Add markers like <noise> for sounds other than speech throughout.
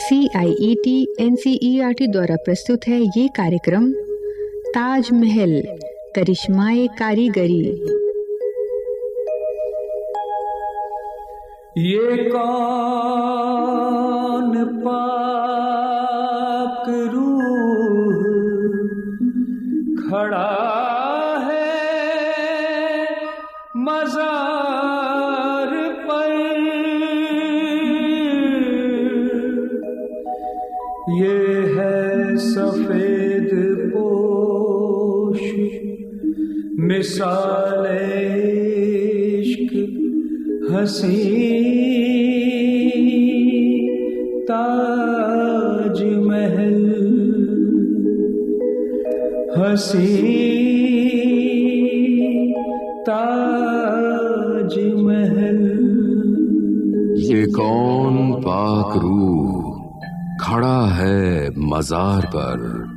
C I E T N C E R T द्वारा प्रस्तुत है ये कार्यक्रम, ताजमहल, करिश्माए कारीगरी। ये कौन पाक रूह खड़ा मिसाल इश्क हसी ताज महल हसी ताज महल ये कौन पाक रूह खड़ा है मजार पर?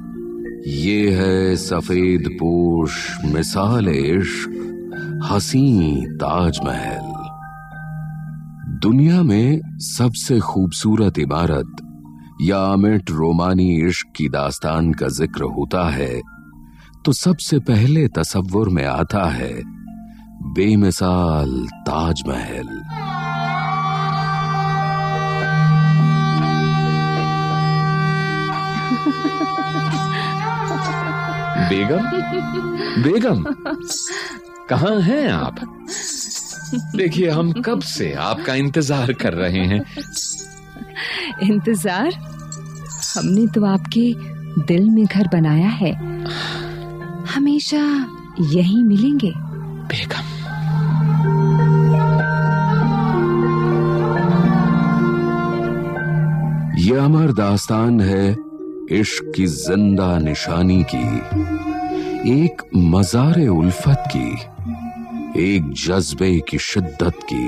ये है सफ़ेद पोश मिसाल इश्क हसी ताजमहल। दुनिया में सबसे खूबसूरत इमारत या अमिट रोमानी इश्क की दास्तान का ज़िक्र होता है तो सबसे पहले तसव्वुर में आता है, बेमिसाल ताजमहल। बेगम? बेगम कहाँ हैं आप? देखिए हम कब से आपका इंतज़ार कर रहे हैं। इंतज़ार? हमने तो आपके दिल में घर बनाया है। हमेशा यही मिलेंगे। बेगम। ये अमर दास्तान है। इश्क की ज़िंदा निशानी की, एक मजार उल्फत की, एक जज्बे की शिद्दत की।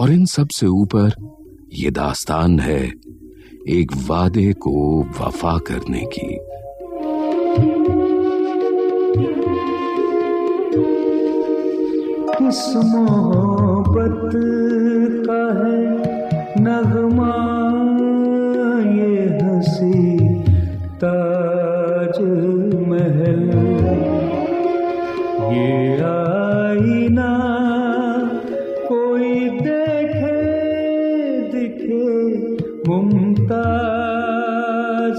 और इन सबसे ऊपर ये दास्तान है एक वादे को वफा करने की। किस मोहब्बत का है नगमा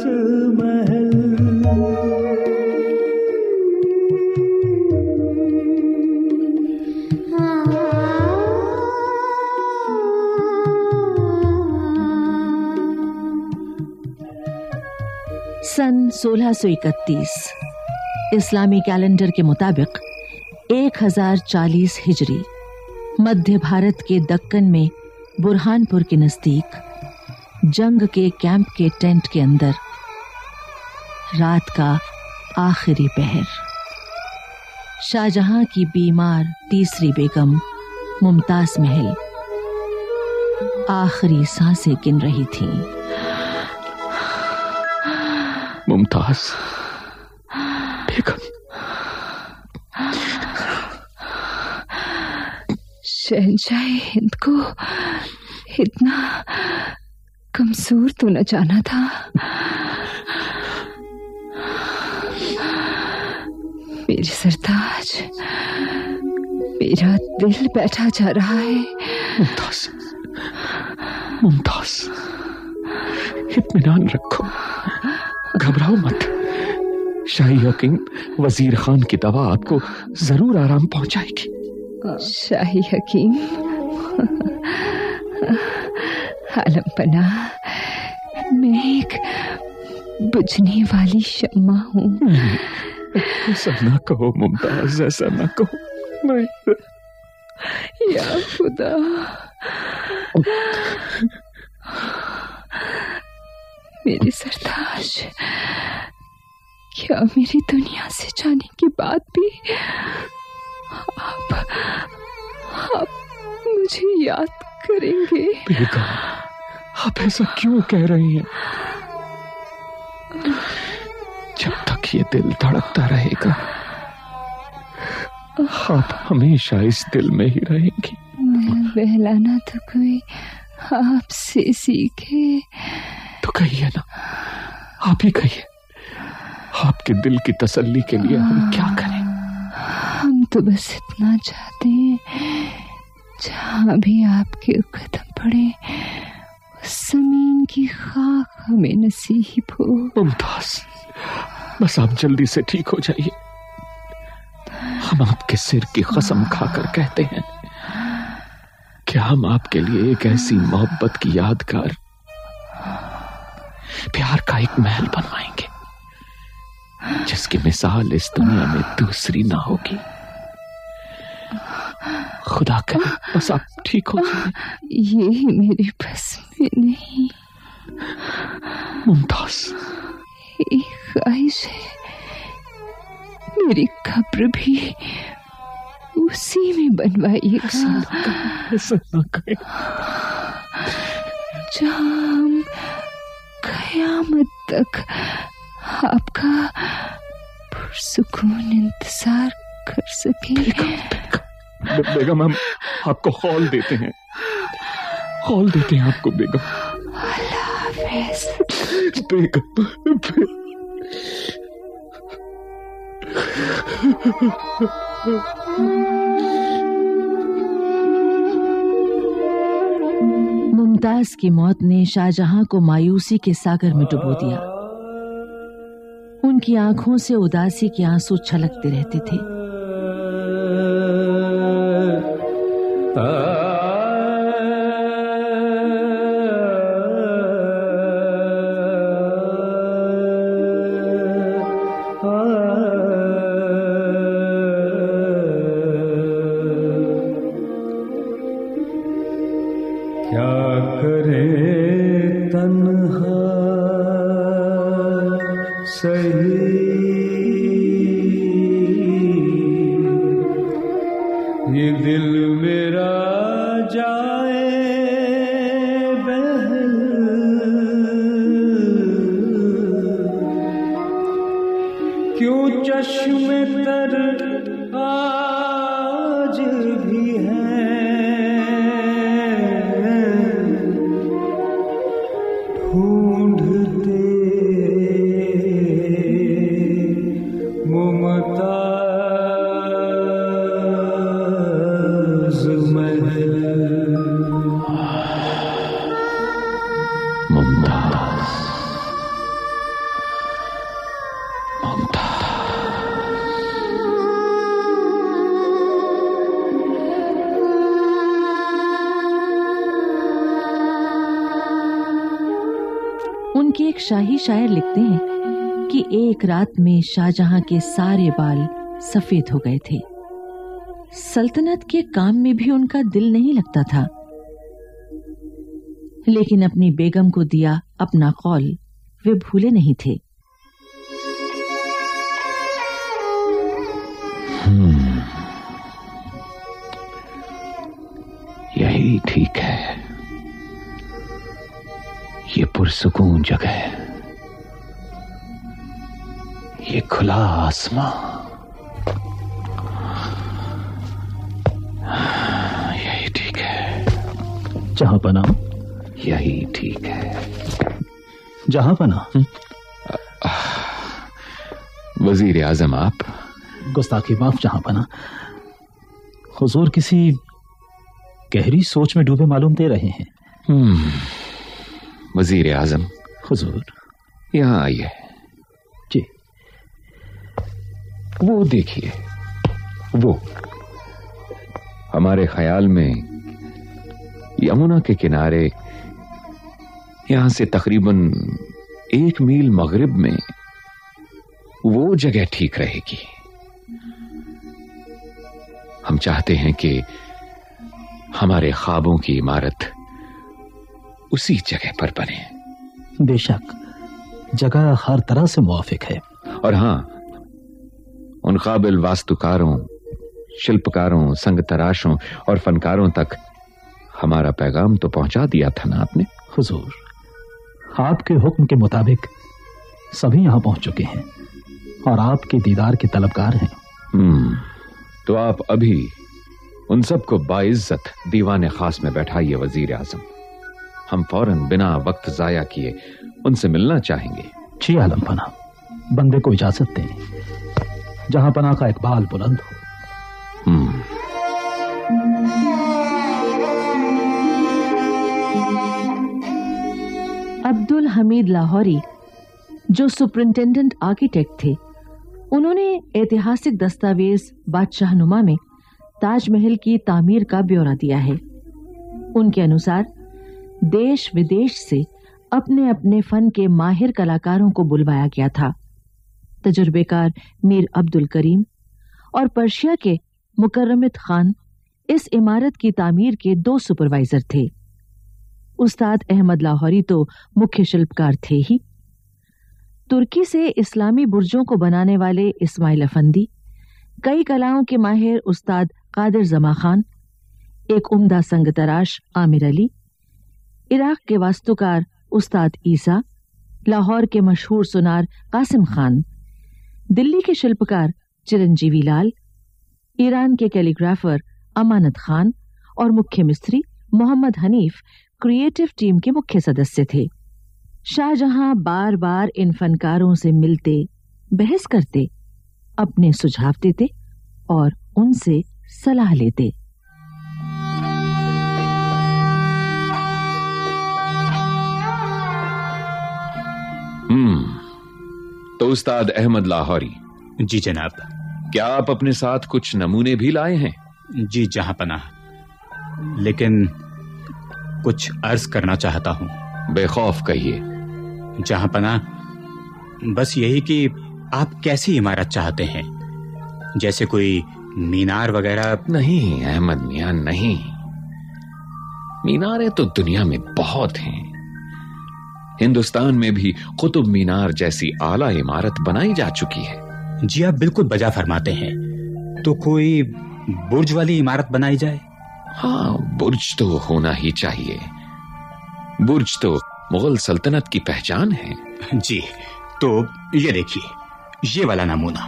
महल सन 1631 इस्लामी कैलेंडर के मुताबिक 1040 हिजरी, मध्य भारत के दक्कन में बुरहानपुर के नज़दीक, जंग के कैंप के टेंट के अंदर रात का आखिरी पहर। शाहजहां की बीमार तीसरी बेगम मुमताज़ महल। आखिरी साँसें गिन रही थीं। मुमताज़ बेगम। शहनशाह हिंद को इतना कमज़ोर तो न जाना था। मेरे सरताज मेरा दिल बैठा जा रहा है। मुमताज़ मुमताज़ इत्मीनान रखो। घबराओ मत। शाही हकीम वज़ीर खान की दवा आपको ज़रूर आराम पहुंचाएगी। शाही हकीम आलम पना मैं एक बुझने वाली शम्मा हूँ। ऐसा ना कहो मुमताज़ ऐसा ना कहो मैं या खुदा मेरे सरताज क्या मेरी दुनिया से जाने के बाद भी आप आप मुझे याद करेंगे आप ऐसा क्यों कह रही हैं तक ये दिल धड़कता रहेगा। आप हमेशा इस दिल में ही रहेंगी। बहलाना तो कोई आपसे सीखे। तो कहिए ना आप ही कहिए आपके दिल की तसल्ली के लिए हम क्या करें? हम तो बस इतना चाहते हैं जहाँ भी आपके कदम पड़े उस ज़मीन की खाक हमें नसीब हो। मुमताज़ बस आप जल्दी से ठीक हो जाइए। हम आपके सिर की कसम खाकर कहते हैं कि हम आपके लिए एक ऐसी मोहब्बत की यादगार प्यार का एक महल बनवाएँगे जिसकी मिसाल इस दुनिया में दूसरी ना होगी? खुदा करे बस आप ठीक हो जाए ये मेरे बस में नहीं। मुमताज़ ख्वाहिश है। मेरी कब्र भी उसी में बनवाइएगा। करें जहाँ कयामत तक आपका पुरसुकून इंतज़ार कर सकें। बेगम हम आपको हॉल देते हैं। हॉल देते हैं आपको बेगम। बेगम बे- मुमताज़ की मौत ने शाहजहां को मायूसी के सागर में डुबो दिया। उनकी आँखों से उदासी के आँसू छलकते रहते थे। क्या शायर लिखते हैं कि एक रात में शाहजहां के सारे बाल सफ़ेद हो गए थे। सल्तनत के काम में भी उनका दिल नहीं लगता था। लेकिन अपनी बेगम को दिया अपना कौल, वे भूले नहीं थे। यही ठीक है। ये पुरसुकून जगह ये खुला आसमां यही ठीक है। जहाँ पना। यही ठीक है। जहाँ पना। वज़ीर आज़म आप? गुस्ताखी माफ़ जहाँ पना। हुजूर किसी गहरी सोच में डूबे मालूम दे रहे हैं। हम्म, वज़ीर आज़म। हुजूर। यहाँ आइए। वो देखिए वो। हमारे ख्याल में यमुना के किनारे यहाँ से तकरीबन एक मील मगरिब में वो जगह ठीक रहेगी। हम चाहते हैं कि हमारे ख्वाबों की इमारत उसी जगह पर बने। बेशक जगह हर तरह से मुआफिक है। और हाँ उन काबिल वास्तुकारों शिल्पकारों संग तराशों और फनकारों तक हमारा पैगाम तो पहुँचा दिया था ना आपने? हुजूर आपके हुक्म के मुताबिक सभी यहाँ पहुँच चुके हैं और आपके दीदार के तलबगार हैं। हम्म तो आप अभी उन सबको बाइज्जत दीवान खास में बैठाइए वज़ीर आज़म। हम फ़ौरन बिना वक्त जाया किए उनसे मिलना चाहेंगे। जी आलम पना बंदे को इजाज़त दें। जहाँ पना का इकबाल बुलंद हो। हम्म। अब्दुल हमीद लाहौरी जो सुपरिंटेंडेंट आर्किटेक्ट थे उन्होंने ऐतिहासिक दस्तावेज़ बादशाहनुमा में ताजमहल की तामीर का ब्यौरा दिया है। उनके अनुसार देश विदेश से अपने अपने फन के माहिर कलाकारों को बुलवाया गया था। तजुर्बेकार मीर अब्दुल करीम और पर्शिया के मुकर्रमित खान इस इमारत की तामीर के दो सुपरवाइजर थे। उस्ताद अहमद लाहौरी तो मुख्य शिल्पकार थे ही। तुर्की से इस्लामी बुर्जों को बनाने वाले इस्माइल अफंदी, कई कलाओं के माहिर उस्ताद कादिर जमा खान, एक उम्दा संग तराश आमिर अली, इराक के वास्तुकार उस्ताद ईसा, लाहौर के मशहूर सुनार कासिम खान। दिल्ली के शिल्पकार चिरंजीवी लाल, ईरान के कैलीग्राफर अमानत खान और मुख्य मिस्त्री मोहम्मद हनीफ क्रिएटिव टीम के मुख्य सदस्य थे। शाहजहां बार बार इन फनकारों से मिलते, बहस करते, अपने सुझाव देते और उनसे सलाह लेते। तो उस्ताद अहमद लाहौरी। जी जनाब। क्या आप अपने साथ कुछ नमूने भी लाए हैं? जी जहाँ पना लेकिन कुछ अर्ज़ करना चाहता हूँ। बेखौफ कहिए। जहाँ पना बस यही कि आप कैसी इमारत चाहते हैं? जैसे कोई मीनार वगैरह? नहीं अहमद मियाँ नहीं। मीनारें तो दुनिया में बहुत हैं। हिंदुस्तान में भी कुतुब मीनार जैसी आला इमारत बनाई जा चुकी है। जी आप बिल्कुल बजा फरमाते हैं। तो कोई बुर्ज वाली इमारत बनाई जाए? हाँ बुर्ज तो होना ही चाहिए। बुर्ज तो मुगल सल्तनत की पहचान है। जी तो ये देखिए ये वाला नमूना।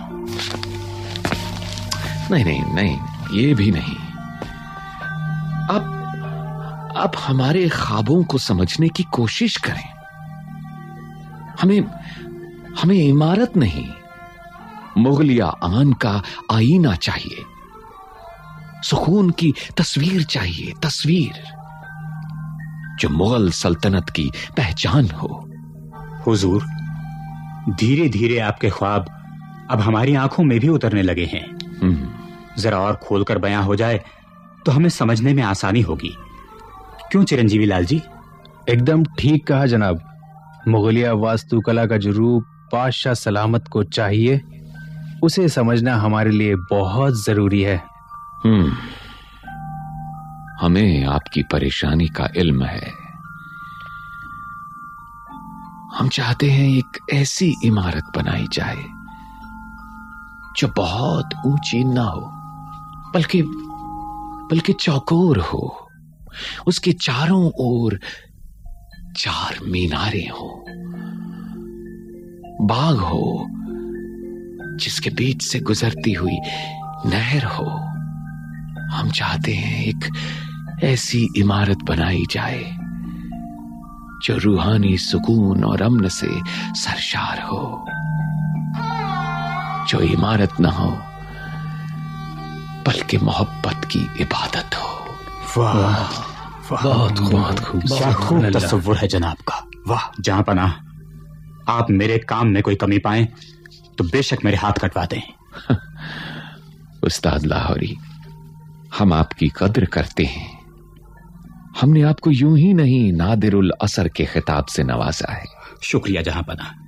नहीं नहीं नहीं ये भी नहीं। अब अब हमारे ख्वाबों को समझने की कोशिश करें। हमें हमें इमारत नहीं। मुगलिया आन का आईना चाहिए। सुकून की तस्वीर चाहिए तस्वीर। जो मुगल सल्तनत की पहचान हो। हुजूर धीरे धीरे आपके ख्वाब अब हमारी आँखों में भी उतरने लगे हैं। हम्म, जरा और खोलकर बयां हो जाए तो हमें समझने में आसानी होगी। क्यों चिरंजीवी लाल जी एकदम ठीक कहा जनाब। मुगलिया वास्तुकला का जो रूप बादशाह सलामत को चाहिए, उसे समझना हमारे लिए बहुत ज़रूरी है। हम्म। हमें आपकी परेशानी का इल्म है। हम चाहते हैं एक ऐसी इमारत बनाई जाए, जो बहुत ऊँची ना हो, बल्कि बल्कि चौकोर हो, उसके चारों ओर चार मीनारे हो, बाग हो, जिसके बीच से गुजरती हुई नहर हो। हम चाहते हैं एक ऐसी इमारत बनाई जाए, जो रूहानी सुकून और अमन से सरशार हो। जो इमारत ना हो, बल्कि मोहब्बत की इबादत हो। वाह। बहुत बहुत खूब। क्या खूब तस्वुर है जनाब का। वाह जहाँ पना। आप मेरे काम में कोई कमी पाए तो बेशक मेरे हाथ कटवा दें। <laughs> उस्ताद लाहौरी हम आपकी कद्र करते हैं। हमने आपको यूँ ही नहीं नादिरुल असर के खिताब से नवाजा है। शुक्रिया जहाँ पना।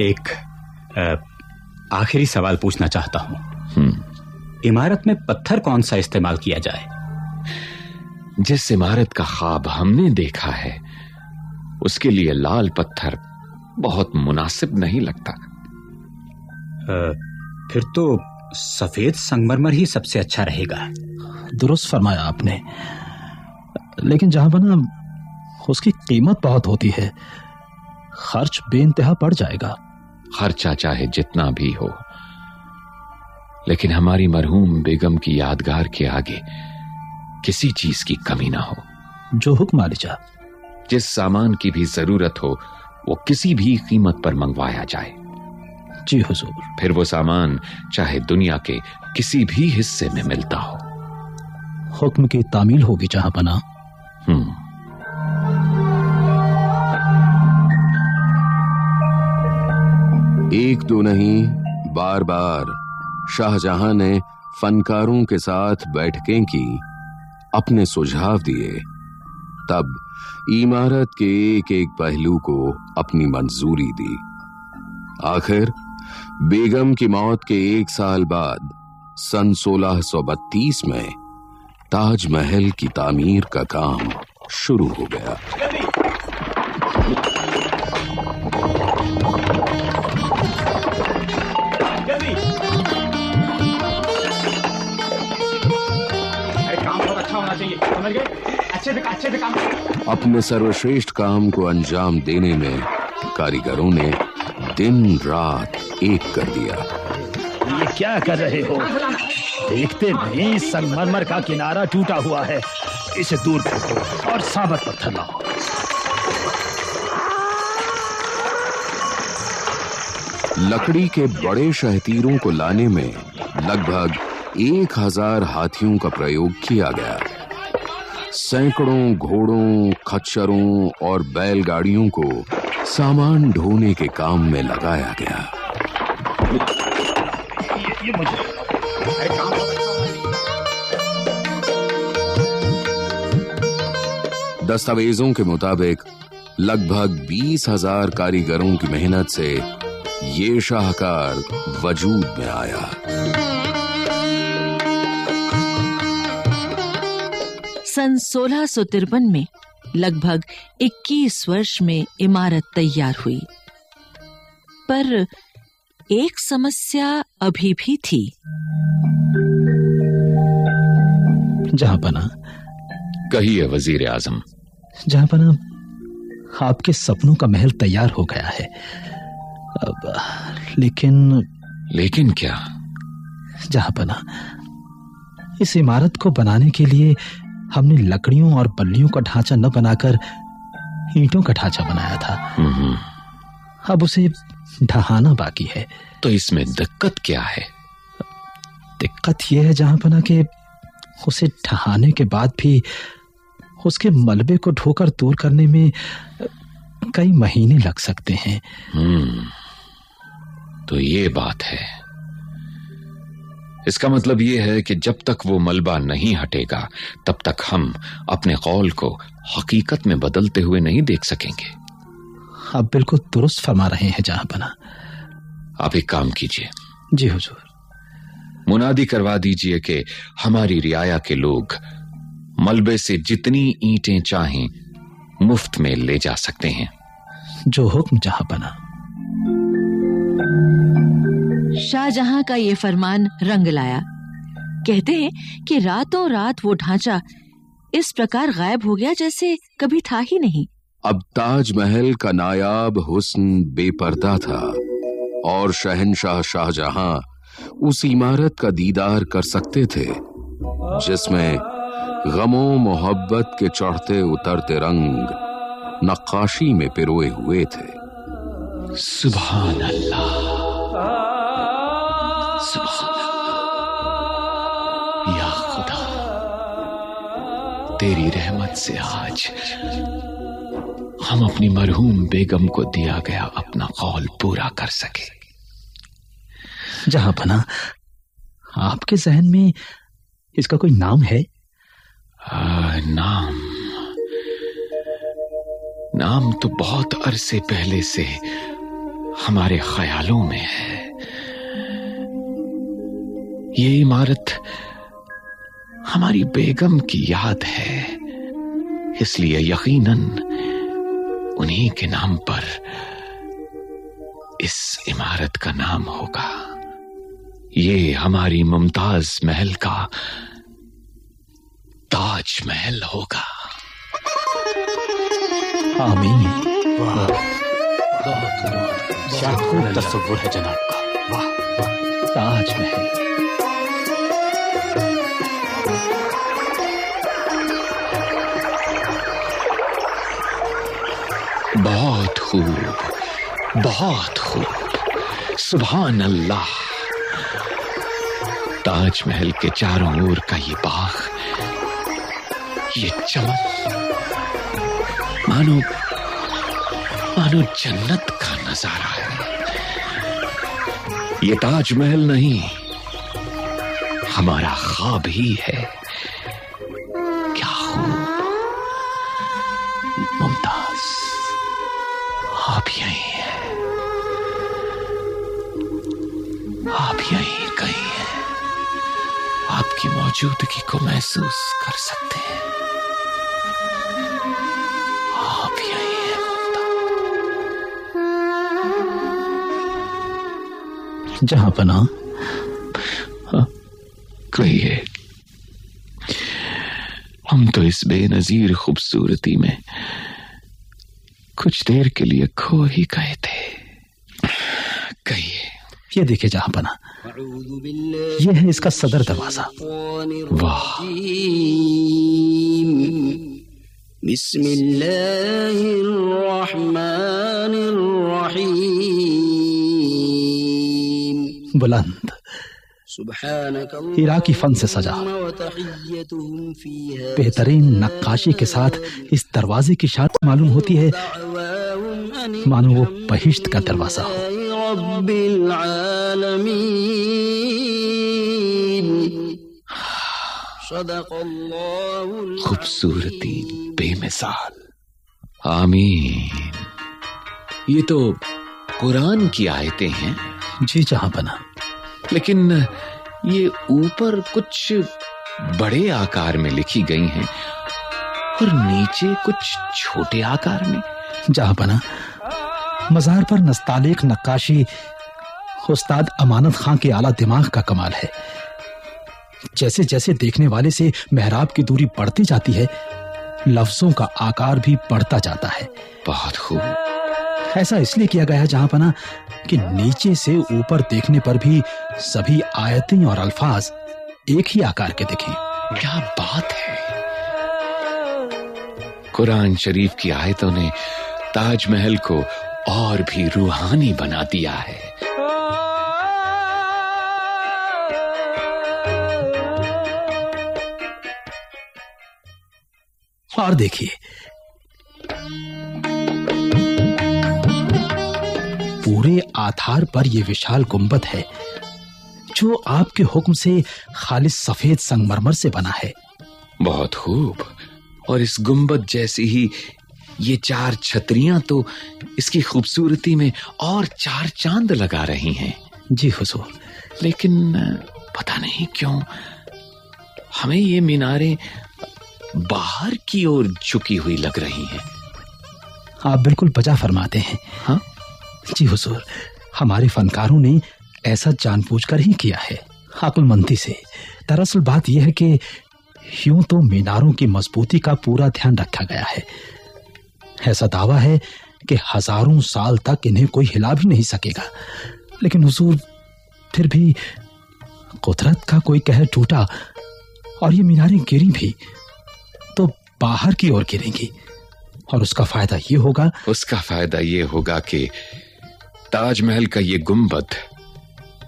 एक आखिरी सवाल पूछना चाहता हूँ। हम्म। इमारत में पत्थर कौन सा इस्तेमाल किया जाए? जिस इमारत का ख्वाब हमने देखा है उसके लिए लाल पत्थर बहुत मुनासिब नहीं लगता। अ, फिर तो सफ़ेद संगमरमर ही सबसे अच्छा रहेगा। दुरुस्त फरमाया आपने। लेकिन जहाँ बना उसकी कीमत बहुत होती है। खर्च बेइंतहा पड़ जाएगा। खर्चा चाहे जितना भी हो लेकिन हमारी मरहूम बेगम की यादगार के आगे किसी चीज़ की कमी ना हो। जो हुक्म आलिजा जिस सामान की भी ज़रूरत हो वो किसी भी कीमत पर मंगवाया जाए। जी हुजूर। फिर वो सामान चाहे दुनिया के किसी भी हिस्से में मिलता हो। हुक्म की तामील होगी जहाँ बना। हम्म। एक दो नहीं बार बार शाहजहां ने फनकारों के साथ बैठकें की। अपने सुझाव दिए, तब इमारत के एक एक पहलू को अपनी मंजूरी दी। आखिर, बेगम की मौत के एक साल बाद, सन 1632 में, ताजमहल की तामीर का काम शुरू हो गया। समझ गए? अच्छे से अच्छे से काम अपने सर्वश्रेष्ठ काम को अंजाम देने में कारीगरों ने दिन रात एक कर दिया। ये क्या कर रहे हो? देखते नहीं संगमरमर का किनारा टूटा हुआ है। इसे दूर फेंको और साबत पत्थर लाओ। लकड़ी के बड़े शहतीरों को लाने में लगभग एक हज़ार हाथियों का प्रयोग किया गया। सैकड़ों घोड़ों खच्चरों और बैलगाड़ियों को सामान ढोने के काम में लगाया गया। ये, ये मुझे दस्तावेजों के मुताबिक लगभग बीस हज़ार कारीगरों की मेहनत से ये शाहकार वजूद में आया। सन सोलह में लगभग 21 वर्ष में इमारत तैयार हुई। पर एक समस्या अभी भी थी। जहाँ बना कहिए वज़ीर आज़म। जहाँ बना आपके सपनों का महल तैयार हो गया है। अब, लेकिन लेकिन क्या? जहाँ बना इस इमारत को बनाने के लिए हमने लकड़ियों और बल्लियों का ढांचा न बनाकर ईंटों का ढांचा बनाया था। अब उसे ढहाना बाकी है। तो इसमें दिक्कत क्या है? दिक्कत यह है जहाँ बना के उसे ढहाने के बाद भी उसके मलबे को ढोकर दूर करने में कई महीने लग सकते हैं। हम्म। तो ये बात है। इसका मतलब ये है कि जब तक वो मलबा नहीं हटेगा तब तक हम अपने कौल को हकीकत में बदलते हुए नहीं देख सकेंगे। आप बिल्कुल दुरुस्त फरमा रहे हैं जहाँ बना। आप एक काम कीजिए। जी हुजूर। मुनादी करवा दीजिए कि हमारी रियाया के लोग मलबे से जितनी ईंटें चाहें मुफ़्त में ले जा सकते हैं। जो हुक्म जहाँ बना। शाहजहां का ये फरमान रंग लाया। कहते हैं कि रातों रात वो ढांचा इस प्रकार गायब हो गया जैसे कभी था ही नहीं। अब ताजमहल का नायाब हुस्न बेपर्दा था और शहनशाह शाहजहां उस इमारत का दीदार कर सकते थे जिसमें गमों मोहब्बत के चढ़ते उतरते रंग नक्काशी में पिरोए हुए थे। सुभान अल्लाह। या खुदा तेरी रहमत से आज हम अपनी मरहूम बेगम को दिया गया अपना कौल पूरा कर सके। जहाँ बना आपके जहन में इसका कोई नाम है? आ, नाम नाम तो बहुत अरसे पहले से हमारे ख्यालों में है। ये इमारत हमारी बेगम की याद है। इसलिए यकीनन उन्हीं के नाम पर इस इमारत का नाम होगा। ये हमारी मुमताज़ महल का ताज महल होगा। आमीन। तस्वुर है जनाब का। वाह। ताजमहल। बहुत खूब बहुत खूब। सुबहान अल्लाह ताजमहल के चारों ओर का ये बाग, ये चमन। मानो मानो जन्नत का नज़ारा है। ये ताजमहल नहीं, हमारा ख्वाब ही है। आप यही कहीं हैं। आपकी मौजूदगी को महसूस कर सकते हैं। आप यही हैं जहाँ पना कहिए हम तो इस बेनजीर खूबसूरती में कुछ देर के लिए खो ही गए ये देखिए जहाँ पना ये है इसका सदर दरवाज़ा। वाह। बुलंद। इराकी फन से सजा। बेहतरीन नक्काशी के साथ इस दरवाजे की शात मालूम होती है। मानो वो बहिश्त का दरवाज़ा हो। खूबसूरती बेमिसाल। आमीन। ये तो कुरान की आयतें हैं। जी जहाँ बना। लेकिन ये ऊपर कुछ बड़े आकार में लिखी गई हैं और नीचे कुछ छोटे आकार में। जहाँ बना। मजार पर नस्तालिक नक्काशी उस्ताद अमानत खां के आला दिमाग का कमाल है। जैसे जैसे देखने वाले से मेहराब की दूरी बढ़ती जाती है लफ्जों का आकार भी बढ़ता जाता है। बहुत खूब। ऐसा इसलिए किया गया जहाँ पना कि नीचे से ऊपर देखने पर भी सभी आयतें और अल्फाज एक ही आकार के दिखें। क्या बात है। कुरान शरीफ की आयतों ने ताजमहल को और भी रूहानी बना दिया है। और देखिए। पूरे आधार पर यह विशाल गुंबद है जो आपके हुक्म से खालिस सफ़ेद संगमरमर से बना है। बहुत खूब। और इस गुंबद जैसी ही ये चार छतरियाँ तो इसकी खूबसूरती में और चार चाँद लगा रही हैं। जी हुजूर। लेकिन पता नहीं क्यों हमें ये मीनारें बाहर की ओर झुकी हुई लग रही हैं। आप बिल्कुल बजा फरमाते हैं। हाँ? जी हुजूर हमारे फनकारों ने ऐसा जानबूझकर ही किया है अक्लमंदी से। दरअसल बात यह है कि यूँ तो मीनारों की मजबूती का पूरा ध्यान रखा गया है। ऐसा दावा है कि हज़ारों साल तक इन्हें कोई हिला भी नहीं सकेगा। लेकिन हुजूर फिर भी कुदरत का कोई कहर टूटा और ये मीनारें गिरी भी। बाहर की ओर गिरेंगी। और उसका फ़ायदा ये होगा उसका फ़ायदा ये होगा कि ताजमहल का ये गुंबद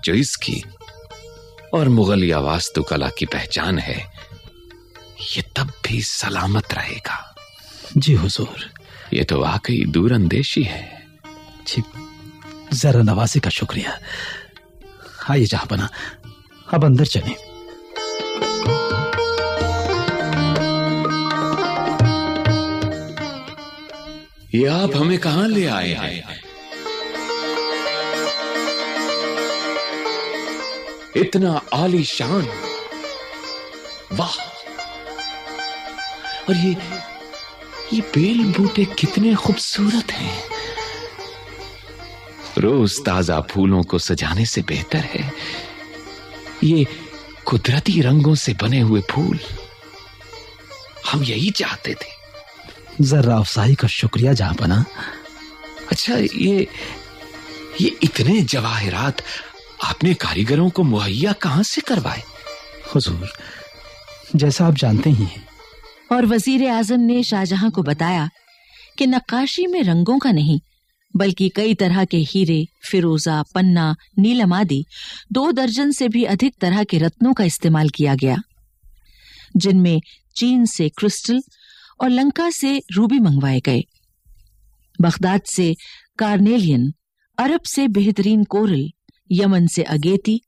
जो इसकी और मुगलिया वास्तुकला की पहचान है ये तब भी सलामत रहेगा। जी हुजूर। ये तो वाकई दूर अंदेशी है। जी जरा नवासी का शुक्रिया। आइए जहाँ बना अब अंदर चलें। ये आप हमें कहाँ ले आए हैं? इतना आलीशान। वाह। और ये ये बेल बूटे कितने खूबसूरत हैं। रोज ताज़ा फूलों को सजाने से बेहतर है। ये कुदरती रंगों से बने हुए फूल। हम यही चाहते थे। जरा अफसाई का शुक्रिया जहाँ बना अच्छा ये ये इतने जवाहरात आपने कारीगरों को मुहैया कहाँ से करवाए? हुजूर, जैसा आप जानते ही हैं। और वज़ीर आज़म ने शाहजहां को बताया कि नक्काशी में रंगों का नहीं, बल्कि कई तरह के हीरे, फिरोजा, पन्ना, नीलम आदि दो दर्जन से भी अधिक तरह के रत्नों का इस्तेमाल किया गया, जिनमें चीन से क्रिस्टल और लंका से रूबी मंगवाए गए। बगदाद से कार्नेलियन, अरब से बेहतरीन कोरल, यमन से अगेती,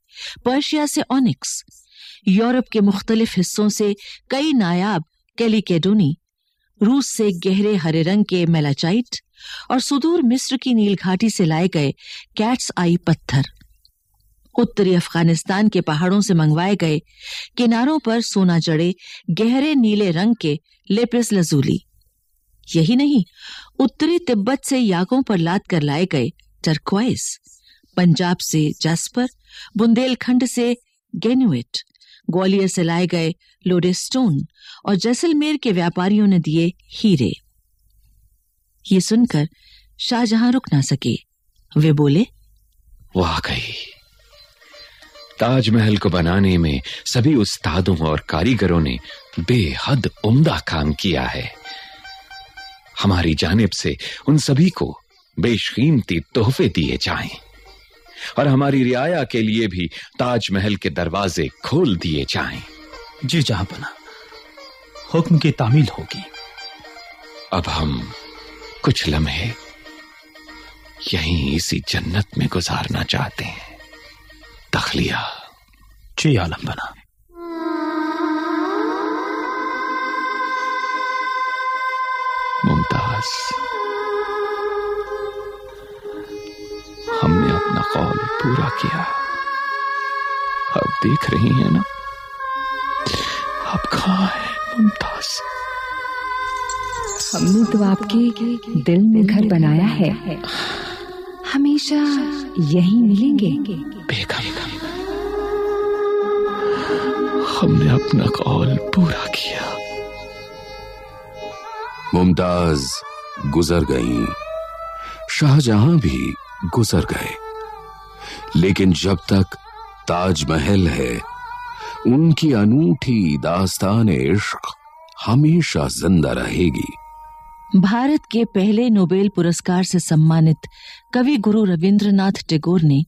पर्शिया से ऑनिक्स यूरोप के मुख्तलिफ़ हिस्सों से कई नायाब कैलिकेडोनी, रूस से गहरे हरे रंग के मेलाचाइट और सुदूर मिस्र की नील घाटी से लाए गए कैट्स आई पत्थर। उत्तरी अफ़गानिस्तान के पहाड़ों से मंगवाए गए किनारों पर सोना जड़े गहरे नीले रंग के लेपिस लजूली। यही नहीं, उत्तरी तिब्बत से याकों पर लाद कर लाए गए टर्क्वाइस पंजाब से जास्पर, बुंदेलखंड से गेनुएट ग्वालियर से लाए गए लोडेस्टोन और जैसलमेर के व्यापारियों ने दिए हीरे। ये सुनकर शाहजहां रुक ना सके। वे बोले वाकई ताजमहल को बनाने में सभी उस्तादों और कारीगरों ने बेहद उम्दा काम किया है। हमारी जानिब से उन सभी को बेशकीमती तोहफे दिए जाएँ और हमारी रियाया के लिए भी ताजमहल के दरवाजे खोल दिए जाएँ। जी जहाँ बना। हुक्म की तामील होगी। अब हम कुछ लम्हे यहीं इसी जन्नत में गुजारना चाहते हैं। तखलिया। जी आलम बना मुमताज़, हमने अपना कौल पूरा किया। अब देख रही है ना? अब कहा है, मुमताज़? हमने तो आपके दिल में घर बनाया है। हमेशा यहीं मिलेंगे। बेगम हमने अपना कॉल पूरा किया। मुमताज़ गुजर गई। शाहजहां भी गुजर गए। लेकिन जब तक ताजमहल है उनकी अनूठी दास्तान इश्क हमेशा ज़िंदा रहेगी। भारत के पहले नोबेल पुरस्कार से सम्मानित कवि गुरु रविंद्रनाथ टैगोर ने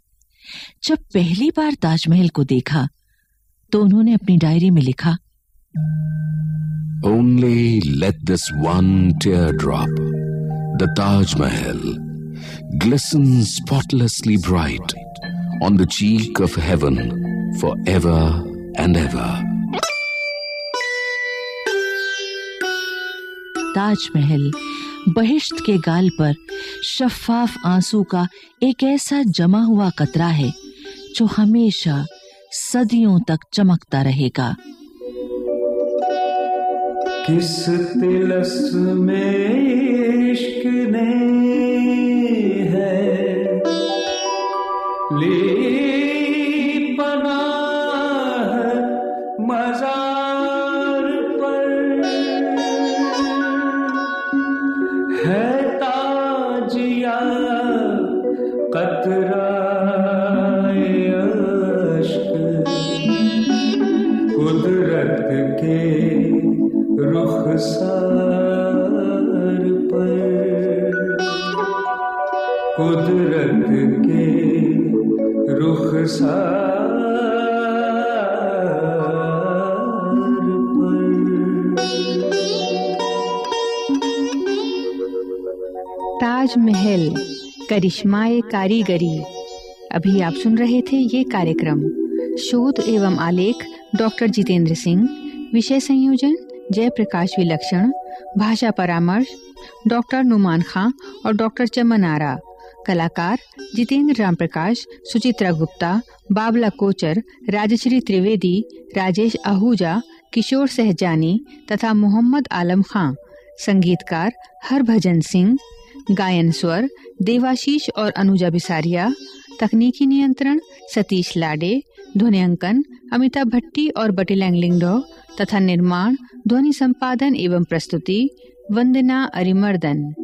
जब पहली बार ताजमहल को देखा तो उन्होंने अपनी डायरी में लिखा only let this one tear drop the Taj Mahal glisten spotlessly bright on the cheek of heaven for ever and ever Taj Mahal बहिश्त के गाल पर शफाफ आँसू का एक ऐसा जमा हुआ कतरा है, जो हमेशा सदियों तक चमकता रहेगा। किस तिलस में इश्क ने है? ली ताजमहल, करिश्माए कारीगरी। अभी आप सुन रहे थे ये कार्यक्रम। शोध एवं आलेख, डॉक्टर जितेंद्र सिंह। विषय संयोजन, जयप्रकाश विलक्षण। भाषा परामर्श, डॉक्टर नुमान खां और डॉक्टर चमन आरा कलाकार, जितेंद्र राम प्रकाश सुचित्रा गुप्ता, बाबला कोचर, राजश्री त्रिवेदी, राजेश आहूजा, किशोर सहजानी तथा मोहम्मद आलम खां। संगीतकार, हरभजन सिंह। गायन स्वर, देवाशीष और अनुजा बिसारिया, तकनीकी नियंत्रण, सतीश लाडे ध्वनियांकन अमिताभ भट्टी और बटी लैंगलिंगडो तथा निर्माण, ध्वनि संपादन एवं प्रस्तुति, वंदना अरिमर्दन।